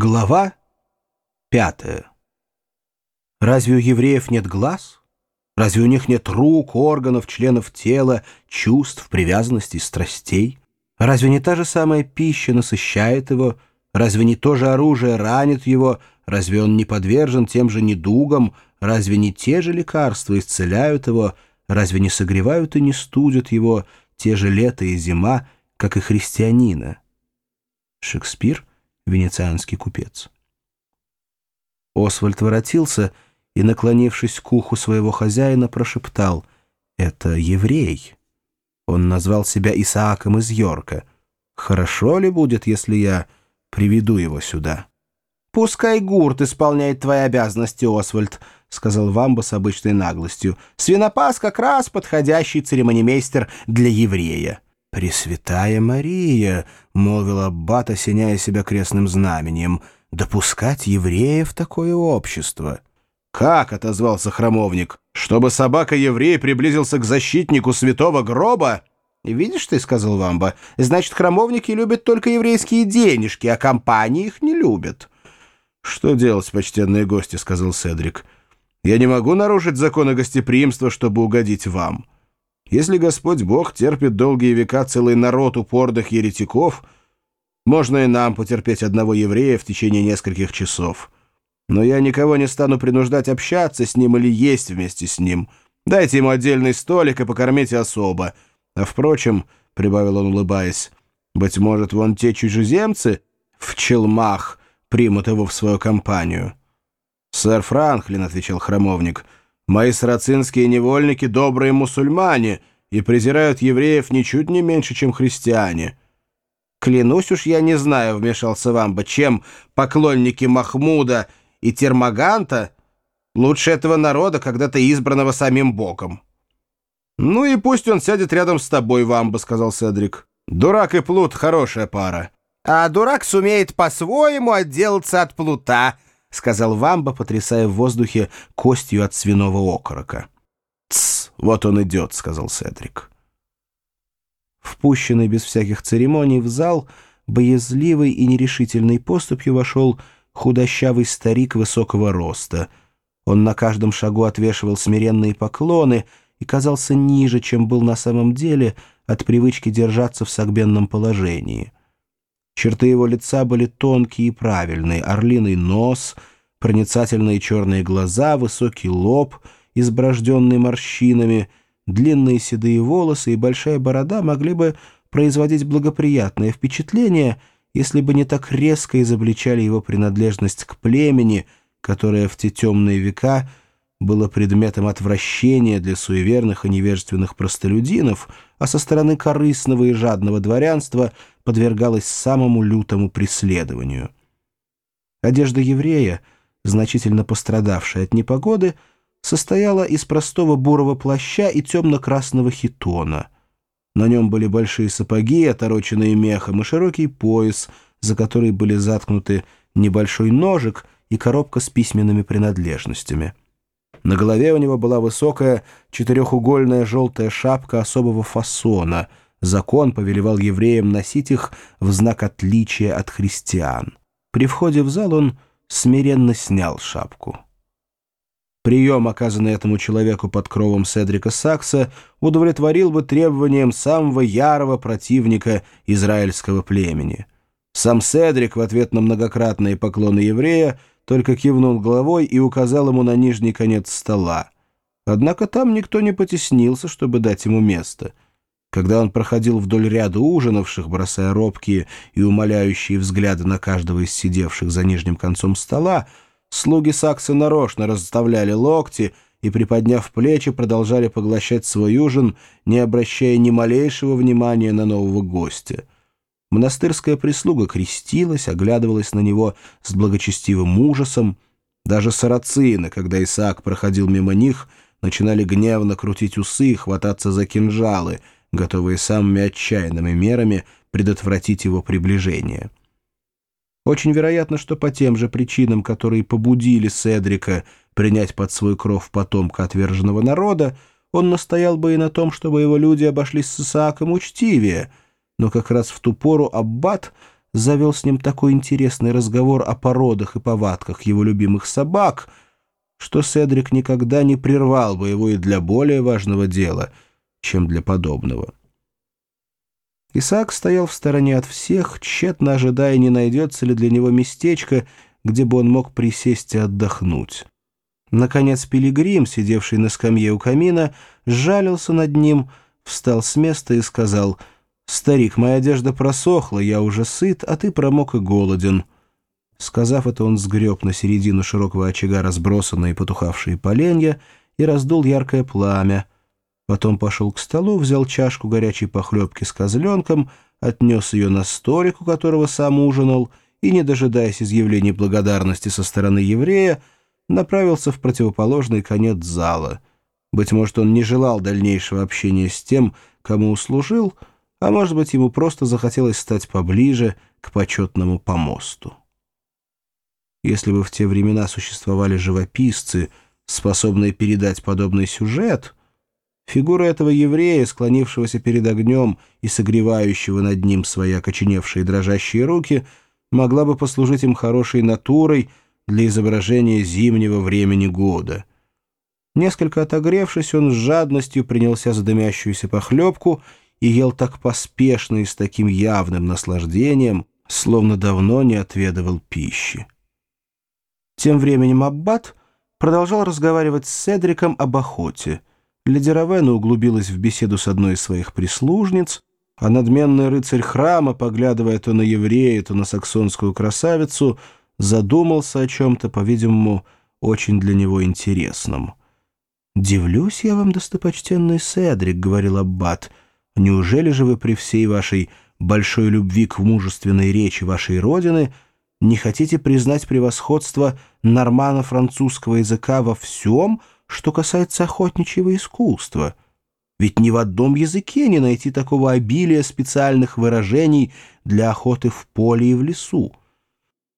Глава пятая. Разве у евреев нет глаз? Разве у них нет рук, органов, членов тела, чувств, привязанностей, страстей? Разве не та же самая пища насыщает его? Разве не то же оружие ранит его? Разве он не подвержен тем же недугам? Разве не те же лекарства исцеляют его? Разве не согревают и не студят его те же лето и зима, как и христианина? Шекспир венецианский купец. Освальд воротился и, наклонившись к уху своего хозяина, прошептал «Это еврей». Он назвал себя Исааком из Йорка. «Хорошо ли будет, если я приведу его сюда?» «Пускай гурт исполняет твои обязанности, Освальд», — сказал Вамба с обычной наглостью. «Свинопас как раз подходящий церемонимейстер для еврея». «Пресвятая Мария!» — молвил Аббат, осеняя себя крестным знаменем. «Допускать евреев в такое общество!» «Как?» — отозвался храмовник. «Чтобы собака-еврей приблизился к защитнику святого гроба?» «Видишь ты», — сказал Вамба, — «значит, храмовники любят только еврейские денежки, а компании их не любят». «Что делать, почтенные гости?» — сказал Седрик. «Я не могу нарушить законы гостеприимства, чтобы угодить вам». Если Господь Бог терпит долгие века целый народ упорных еретиков, можно и нам потерпеть одного еврея в течение нескольких часов. Но я никого не стану принуждать общаться с ним или есть вместе с ним. Дайте ему отдельный столик и покормите особо. А впрочем, — прибавил он, улыбаясь, — быть может, вон те чужеземцы в челмах примут его в свою компанию. — Сэр Франклин, — отвечал храмовник, — Мои сарацинские невольники — добрые мусульмане и презирают евреев ничуть не меньше, чем христиане. «Клянусь уж, я не знаю», — вмешался Вамба, «чем поклонники Махмуда и Термаганта лучше этого народа, когда-то избранного самим Богом». «Ну и пусть он сядет рядом с тобой, Вамба», — сказал Седрик. «Дурак и плут — хорошая пара». «А дурак сумеет по-своему отделаться от плута», — сказал Вамба, потрясая в воздухе костью от свиного окорока. «Тсс, вот он идет», — сказал Седрик. Впущенный без всяких церемоний в зал, боязливый и нерешительной поступью вошел худощавый старик высокого роста. Он на каждом шагу отвешивал смиренные поклоны и казался ниже, чем был на самом деле, от привычки держаться в согбенном положении — Черты его лица были тонкие и правильные, орлиный нос, проницательные черные глаза, высокий лоб, изброжденный морщинами, длинные седые волосы и большая борода могли бы производить благоприятное впечатление, если бы не так резко изобличали его принадлежность к племени, которое в те темные века было предметом отвращения для суеверных и невежественных простолюдинов, а со стороны корыстного и жадного дворянства — подвергалась самому лютому преследованию. Одежда еврея, значительно пострадавшая от непогоды, состояла из простого бурого плаща и темно-красного хитона. На нем были большие сапоги, отороченные мехом, и широкий пояс, за который были заткнуты небольшой ножик и коробка с письменными принадлежностями. На голове у него была высокая четырехугольная желтая шапка особого фасона — закон повелевал евреям носить их в знак отличия от христиан. При входе в зал он смиренно снял шапку. Прием, оказанный этому человеку под кровом Седрика Сакса, удовлетворил бы требованиям самого ярого противника израильского племени. Сам Седрик в ответ на многократные поклоны еврея только кивнул головой и указал ему на нижний конец стола. Однако там никто не потеснился, чтобы дать ему место — когда он проходил вдоль ряда ужинавших, бросая робкие и умоляющие взгляды на каждого из сидевших за нижним концом стола, слуги Сакса нарочно расставляли локти и, приподняв плечи, продолжали поглощать свой ужин, не обращая ни малейшего внимания на нового гостя. Монастырская прислуга крестилась, оглядывалась на него с благочестивым ужасом. Даже сарацины, когда Исаак проходил мимо них, начинали гневно крутить усы и хвататься за кинжалы — готовые самыми отчаянными мерами предотвратить его приближение. Очень вероятно, что по тем же причинам, которые побудили Седрика принять под свой кров потомка отверженного народа, он настоял бы и на том, чтобы его люди обошлись с Исааком учтивее, но как раз в ту пору Аббат завел с ним такой интересный разговор о породах и повадках его любимых собак, что Седрик никогда не прервал бы его и для более важного дела, чем для подобного. Исаак стоял в стороне от всех, тщетно ожидая, не найдется ли для него местечко, где бы он мог присесть и отдохнуть. Наконец Пилигрим, сидевший на скамье у камина, сжалился над ним, встал с места и сказал, «Старик, моя одежда просохла, я уже сыт, а ты промок и голоден». Сказав это, он сгреб на середину широкого очага разбросанные потухавшие поленья и раздул яркое пламя. Потом пошел к столу, взял чашку горячей похлебки с козленком, отнес ее на столик, у которого сам ужинал, и, не дожидаясь изъявлений благодарности со стороны еврея, направился в противоположный конец зала. Быть может, он не желал дальнейшего общения с тем, кому услужил, а может быть, ему просто захотелось стать поближе к почетному помосту. Если бы в те времена существовали живописцы, способные передать подобный сюжет, фигура этого еврея, склонившегося перед огнем и согревающего над ним свои окоченевшие дрожащие руки, могла бы послужить им хорошей натурой — для изображения зимнего времени года. Несколько отогревшись, он с жадностью принялся за дымящуюся похлебку и ел так поспешно и с таким явным наслаждением, словно давно не отведывал пищи. Тем временем Аббат продолжал разговаривать с Седриком об охоте. Леди Равена углубилась в беседу с одной из своих прислужниц, а надменный рыцарь храма, поглядывая то на еврея, то на саксонскую красавицу, задумался о чем-то, по-видимому, очень для него интересном. «Дивлюсь я вам, достопочтенный Седрик», — говорил Аббат. «Неужели же вы при всей вашей большой любви к мужественной речи вашей родины не хотите признать превосходство нормано-французского языка во всем, что касается охотничьего искусства?» Ведь ни в одном языке не найти такого обилия специальных выражений для охоты в поле и в лесу.